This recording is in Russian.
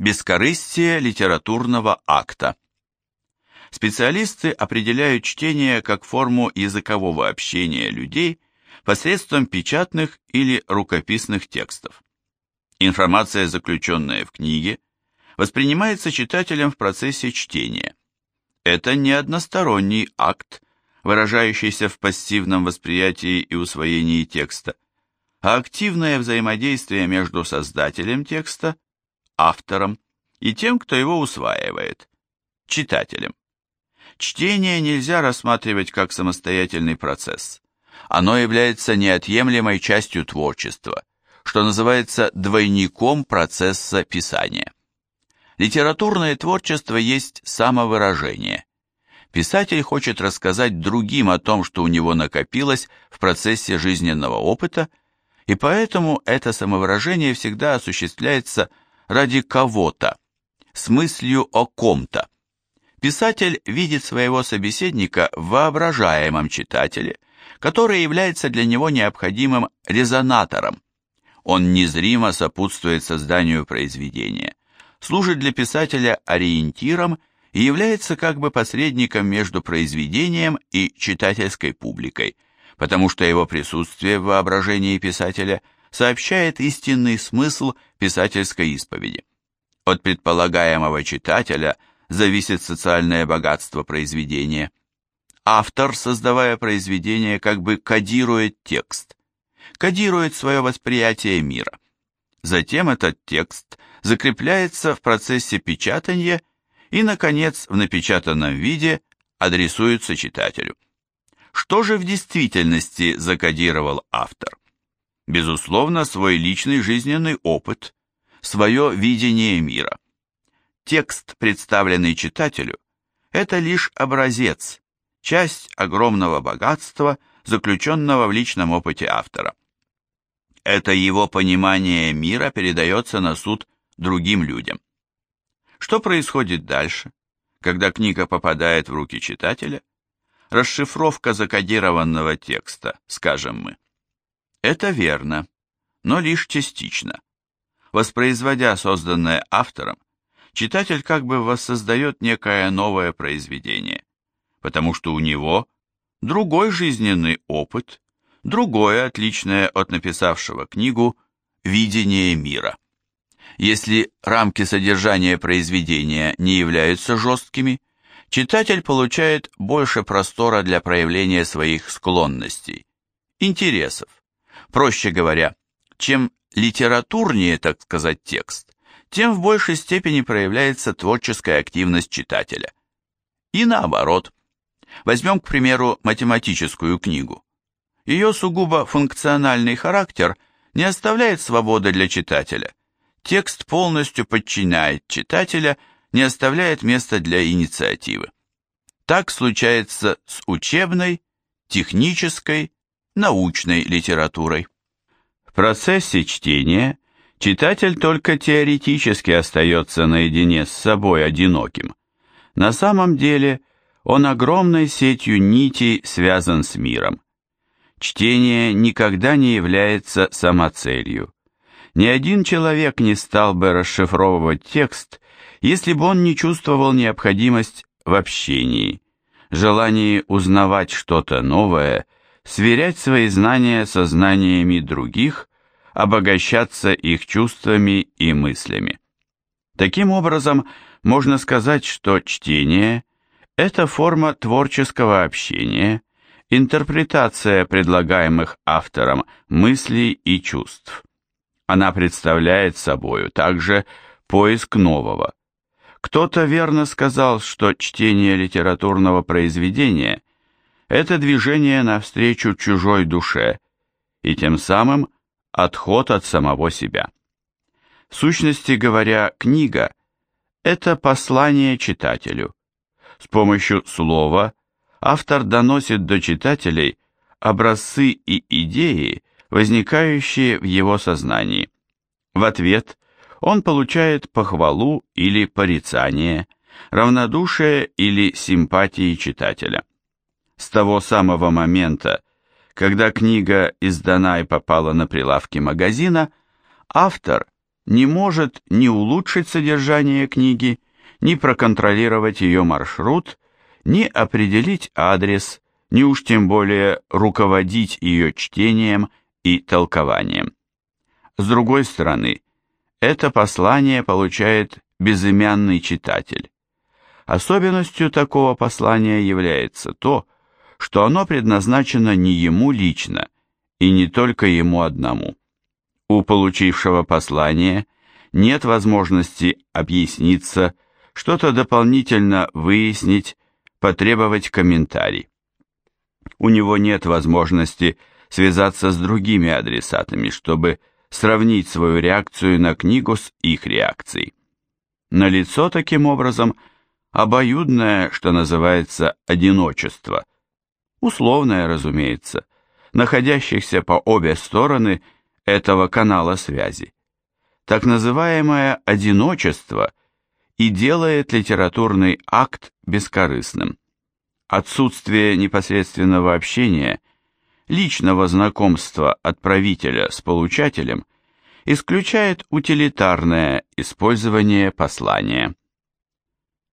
Бескорыстие литературного акта. Специалисты определяют чтение как форму языкового общения людей посредством печатных или рукописных текстов. Информация, заключенная в книге, воспринимается читателем в процессе чтения. Это не односторонний акт, выражающийся в пассивном восприятии и усвоении текста, а активное взаимодействие между создателем текста автором и тем, кто его усваивает, читателем. Чтение нельзя рассматривать как самостоятельный процесс. Оно является неотъемлемой частью творчества, что называется двойником процесса писания. Литературное творчество есть самовыражение. Писатель хочет рассказать другим о том, что у него накопилось в процессе жизненного опыта, и поэтому это самовыражение всегда осуществляется ради кого-то, с мыслью о ком-то. Писатель видит своего собеседника в воображаемом читателе, который является для него необходимым резонатором. Он незримо сопутствует созданию произведения, служит для писателя ориентиром и является как бы посредником между произведением и читательской публикой, потому что его присутствие в воображении писателя – сообщает истинный смысл писательской исповеди. От предполагаемого читателя зависит социальное богатство произведения. Автор, создавая произведение, как бы кодирует текст, кодирует свое восприятие мира. Затем этот текст закрепляется в процессе печатания и, наконец, в напечатанном виде адресуется читателю. Что же в действительности закодировал автор? Безусловно, свой личный жизненный опыт, свое видение мира. Текст, представленный читателю, это лишь образец, часть огромного богатства, заключенного в личном опыте автора. Это его понимание мира передается на суд другим людям. Что происходит дальше, когда книга попадает в руки читателя? Расшифровка закодированного текста, скажем мы. Это верно, но лишь частично. Воспроизводя созданное автором, читатель как бы воссоздает некое новое произведение, потому что у него другой жизненный опыт, другое, отличное от написавшего книгу, видение мира. Если рамки содержания произведения не являются жесткими, читатель получает больше простора для проявления своих склонностей, интересов, Проще говоря, чем литературнее, так сказать, текст, тем в большей степени проявляется творческая активность читателя. И наоборот. Возьмем, к примеру, математическую книгу. Ее сугубо функциональный характер не оставляет свободы для читателя. Текст полностью подчиняет читателя, не оставляет места для инициативы. Так случается с учебной, технической, научной литературой. В процессе чтения читатель только теоретически остается наедине с собой одиноким. На самом деле он огромной сетью нитей связан с миром. Чтение никогда не является самоцелью. Ни один человек не стал бы расшифровывать текст, если бы он не чувствовал необходимость в общении, желании узнавать что-то новое – сверять свои знания со знаниями других, обогащаться их чувствами и мыслями. Таким образом, можно сказать, что чтение – это форма творческого общения, интерпретация предлагаемых автором мыслей и чувств. Она представляет собою также поиск нового. Кто-то верно сказал, что чтение литературного произведения это движение навстречу чужой душе и тем самым отход от самого себя. В сущности говоря, книга – это послание читателю. С помощью слова автор доносит до читателей образцы и идеи, возникающие в его сознании. В ответ он получает похвалу или порицание, равнодушие или симпатии читателя. С того самого момента, когда книга издана и попала на прилавки магазина, автор не может ни улучшить содержание книги, ни проконтролировать ее маршрут, ни определить адрес, ни уж тем более руководить ее чтением и толкованием. С другой стороны, это послание получает безымянный читатель. Особенностью такого послания является то, что оно предназначено не ему лично и не только ему одному. У получившего послание нет возможности объясниться, что-то дополнительно выяснить, потребовать комментарий. У него нет возможности связаться с другими адресатами, чтобы сравнить свою реакцию на книгу с их реакцией. Налицо таким образом обоюдное, что называется, одиночество, условное, разумеется, находящихся по обе стороны этого канала связи. Так называемое одиночество и делает литературный акт бескорыстным. Отсутствие непосредственного общения, личного знакомства отправителя с получателем исключает утилитарное использование послания.